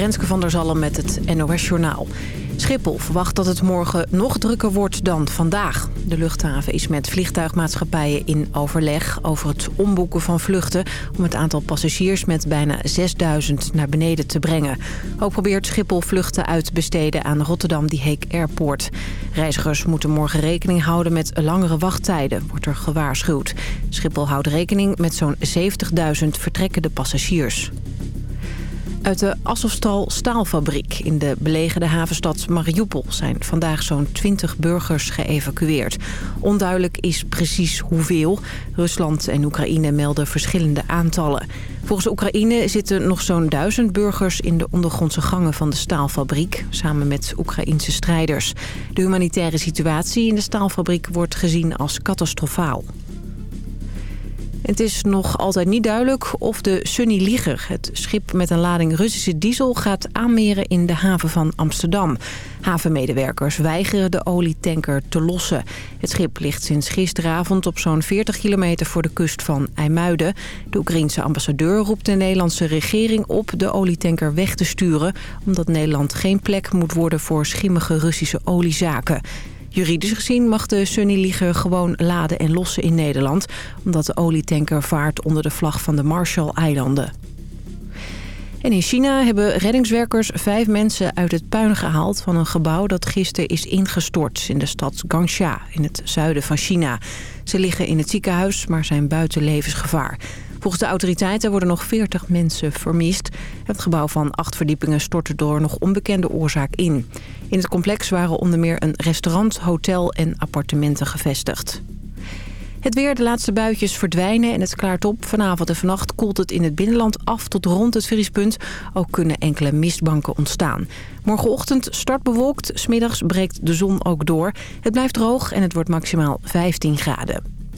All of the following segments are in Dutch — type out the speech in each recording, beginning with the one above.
Renske van der Zalm met het NOS Journaal. Schiphol verwacht dat het morgen nog drukker wordt dan vandaag. De luchthaven is met vliegtuigmaatschappijen in overleg over het omboeken van vluchten... om het aantal passagiers met bijna 6000 naar beneden te brengen. Ook probeert Schiphol vluchten uit te besteden aan Rotterdam Die Heek Airport. Reizigers moeten morgen rekening houden met langere wachttijden, wordt er gewaarschuwd. Schiphol houdt rekening met zo'n 70.000 vertrekkende passagiers. Uit de Azovstal staalfabriek in de belegerde havenstad Mariupol zijn vandaag zo'n 20 burgers geëvacueerd. Onduidelijk is precies hoeveel. Rusland en Oekraïne melden verschillende aantallen. Volgens Oekraïne zitten nog zo'n duizend burgers in de ondergrondse gangen van de staalfabriek, samen met Oekraïnse strijders. De humanitaire situatie in de staalfabriek wordt gezien als catastrofaal. Het is nog altijd niet duidelijk of de Sunny Liger, het schip met een lading Russische diesel, gaat aanmeren in de haven van Amsterdam. Havenmedewerkers weigeren de olietanker te lossen. Het schip ligt sinds gisteravond op zo'n 40 kilometer voor de kust van IJmuiden. De Oekraïense ambassadeur roept de Nederlandse regering op de olietanker weg te sturen... omdat Nederland geen plek moet worden voor schimmige Russische oliezaken. Juridisch gezien mag de Sunny Liger gewoon laden en lossen in Nederland... omdat de olietanker vaart onder de vlag van de Marshall-eilanden. En in China hebben reddingswerkers vijf mensen uit het puin gehaald... van een gebouw dat gisteren is ingestort in de stad Gangsha in het zuiden van China. Ze liggen in het ziekenhuis, maar zijn buiten levensgevaar. Volgens de autoriteiten worden nog 40 mensen vermist. Het gebouw van acht verdiepingen stortte door nog onbekende oorzaak in. In het complex waren onder meer een restaurant, hotel en appartementen gevestigd. Het weer, de laatste buitjes verdwijnen en het klaart op. Vanavond en vannacht koelt het in het binnenland af tot rond het vriespunt. Ook kunnen enkele mistbanken ontstaan. Morgenochtend start bewolkt, smiddags breekt de zon ook door. Het blijft droog en het wordt maximaal 15 graden.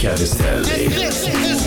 Chiavestelli.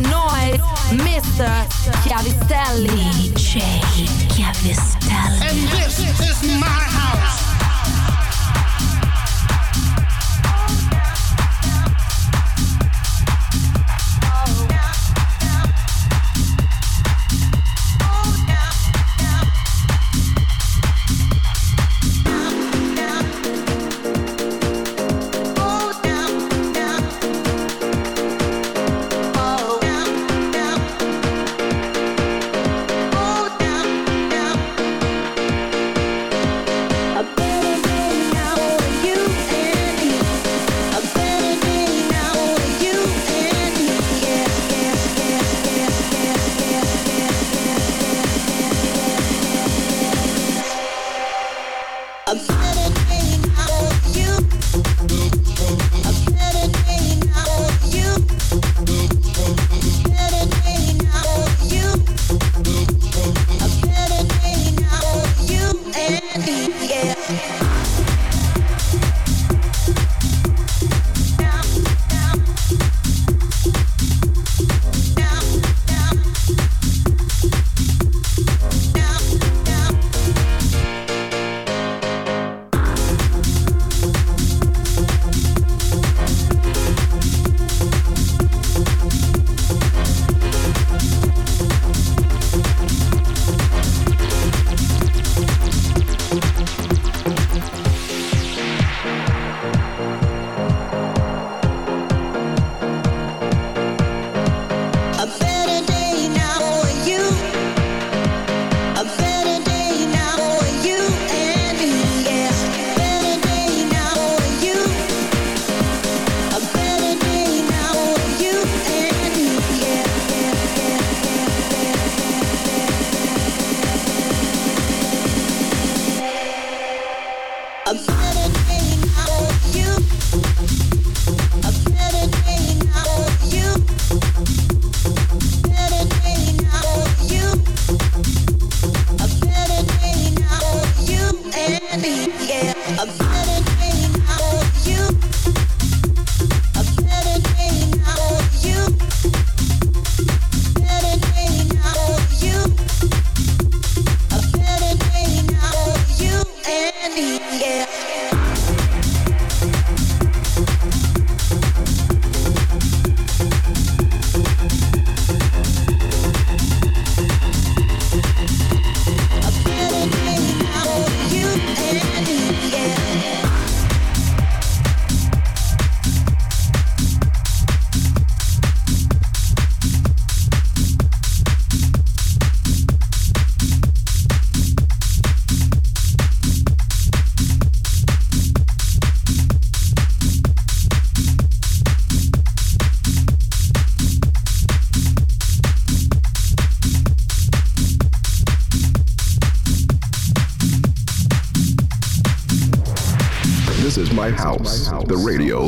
Noise, Mr. Chiavistelli. DJ Chiavistelli. And this is my house.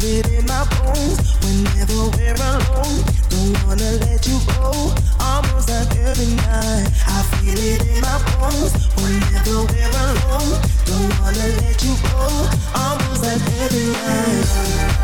feel it in my bones whenever we're alone. Don't wanna let you go. Almost like every night, I feel it in my bones whenever we're alone. Don't wanna let you go. Almost like every night.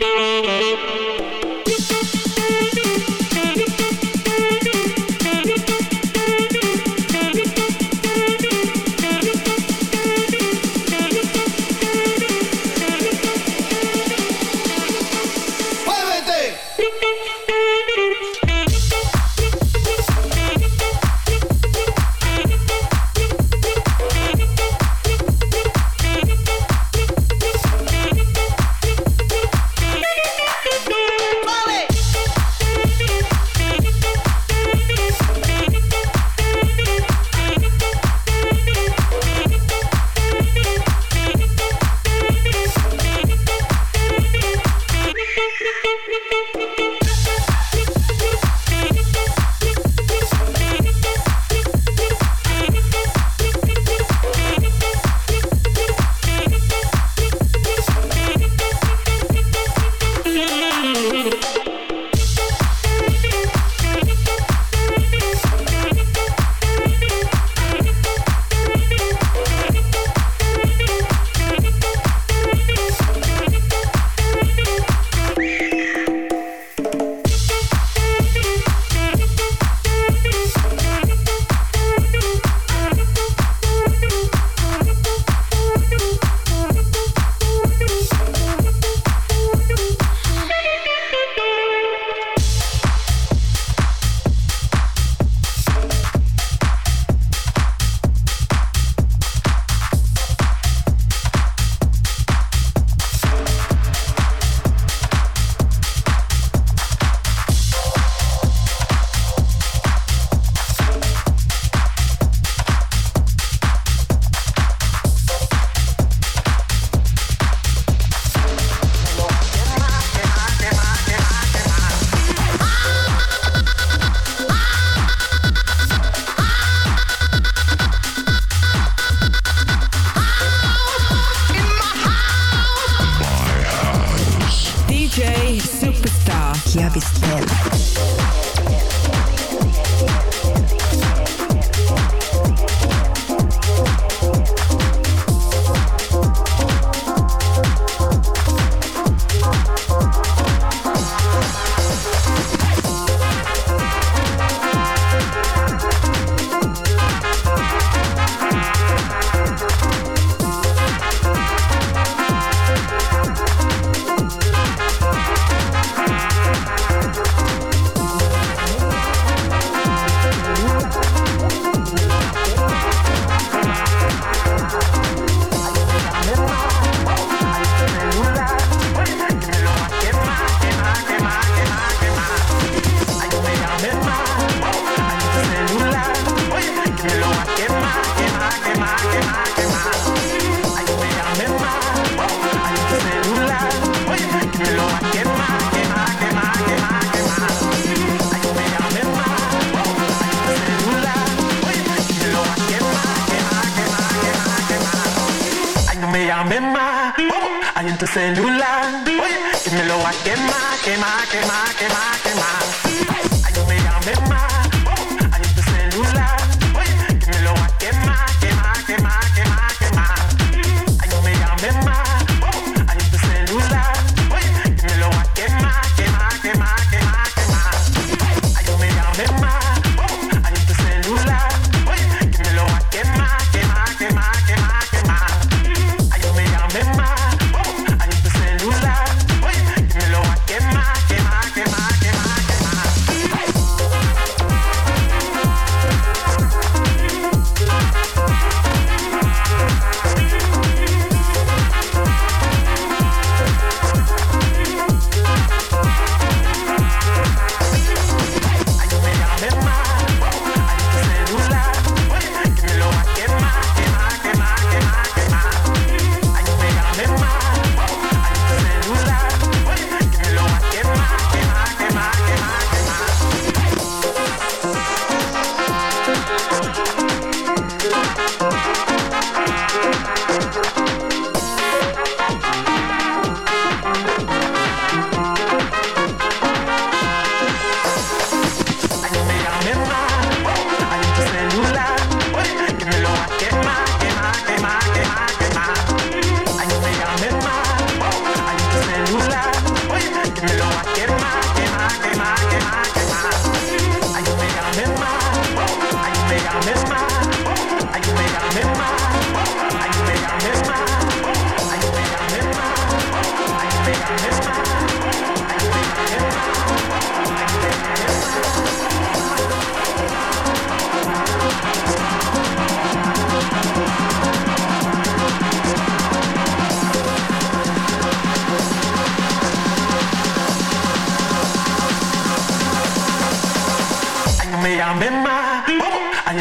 Thank you.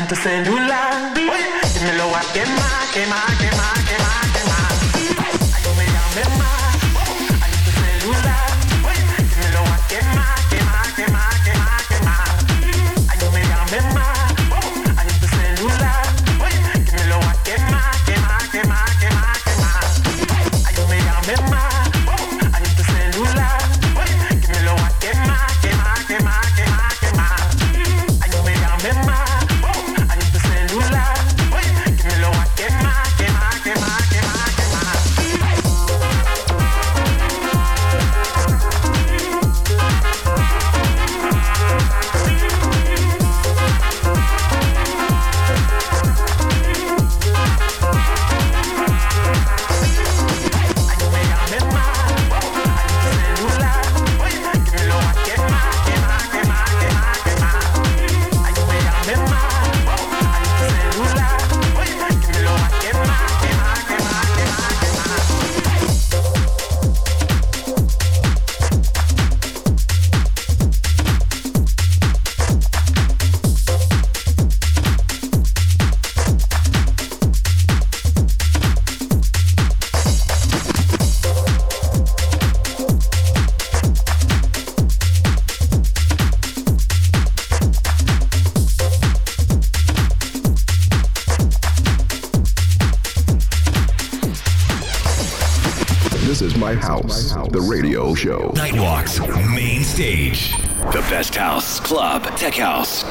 to cellular. Oye, dímelo a quemar, quemar, quemar.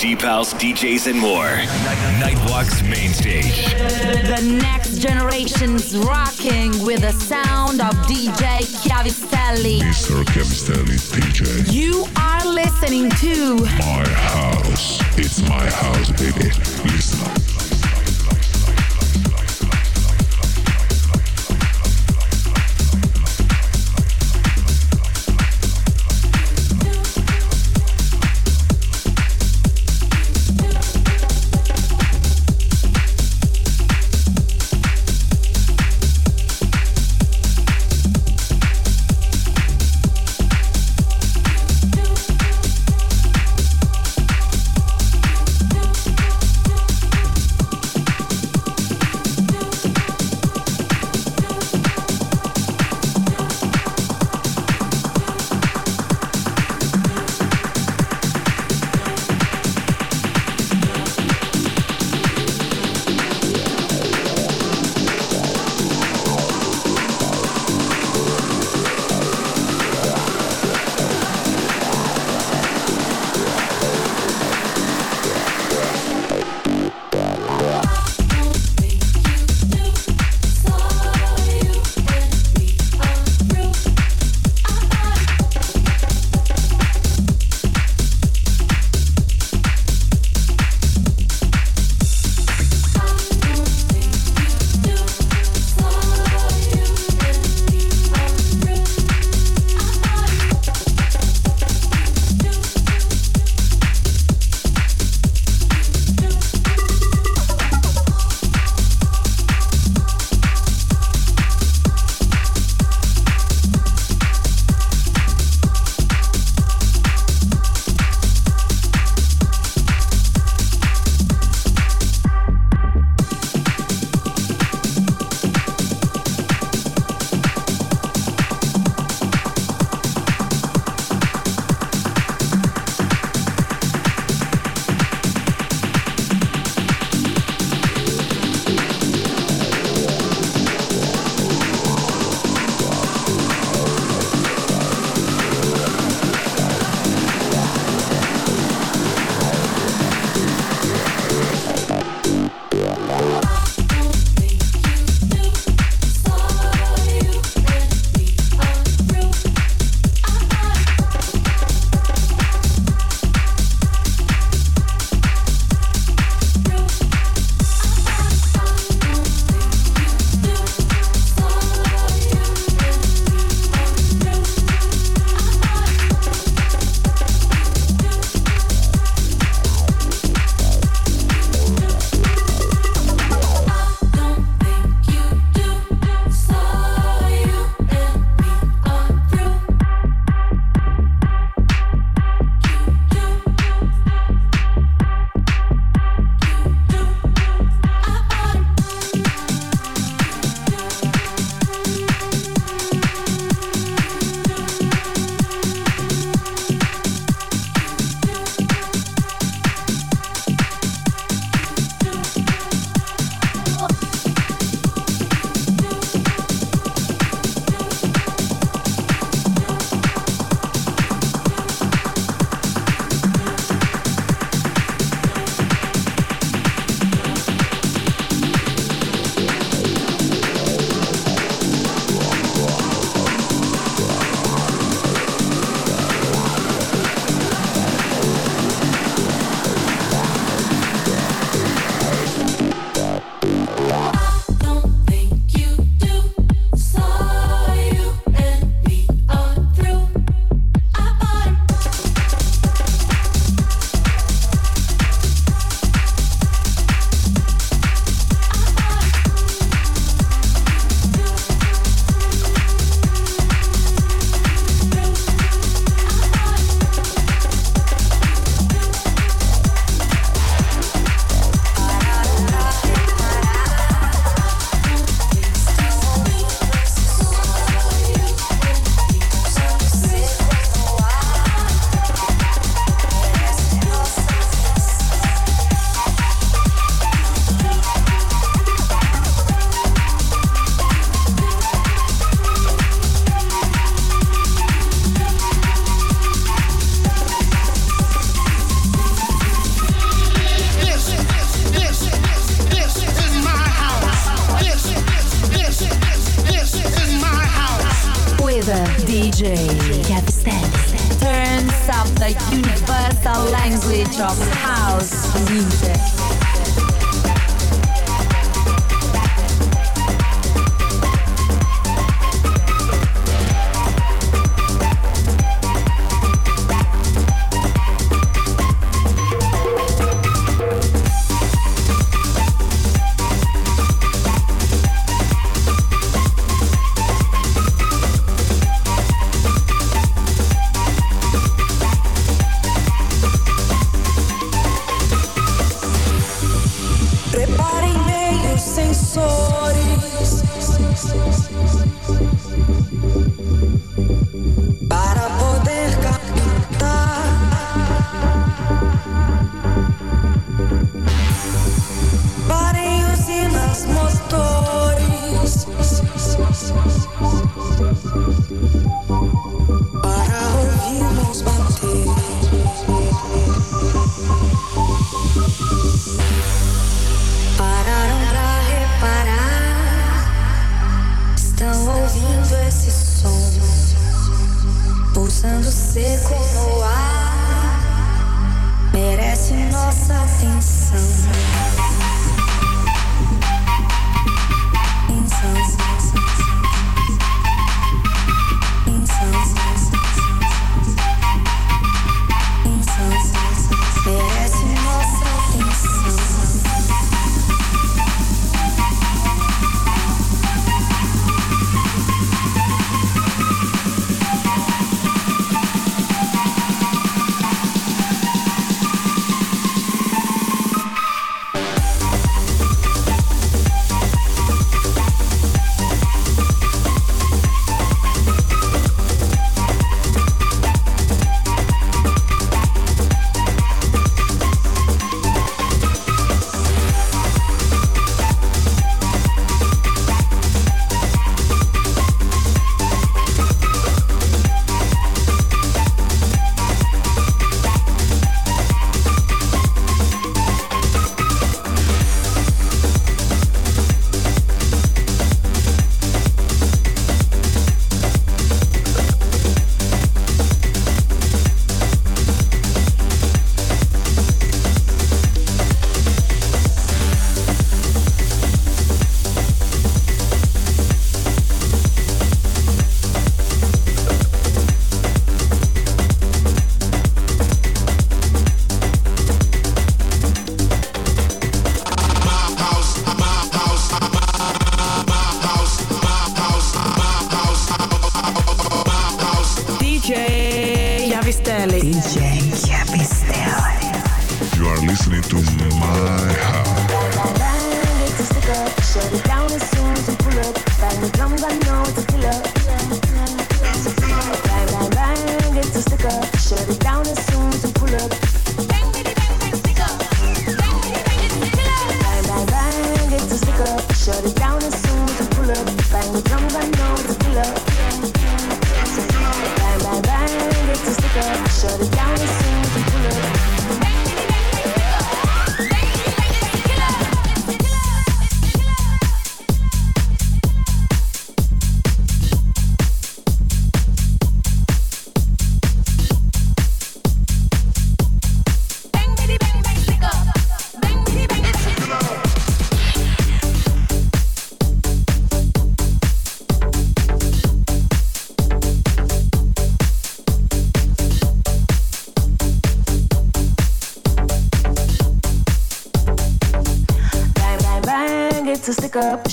Deep House, DJs, and more. Nightwalk's main stage. The next generation's rocking with the sound of DJ Chiavistelli. Mr. Chiavistelli, DJ. You are listening to... My house. It's my house, baby. Listen up.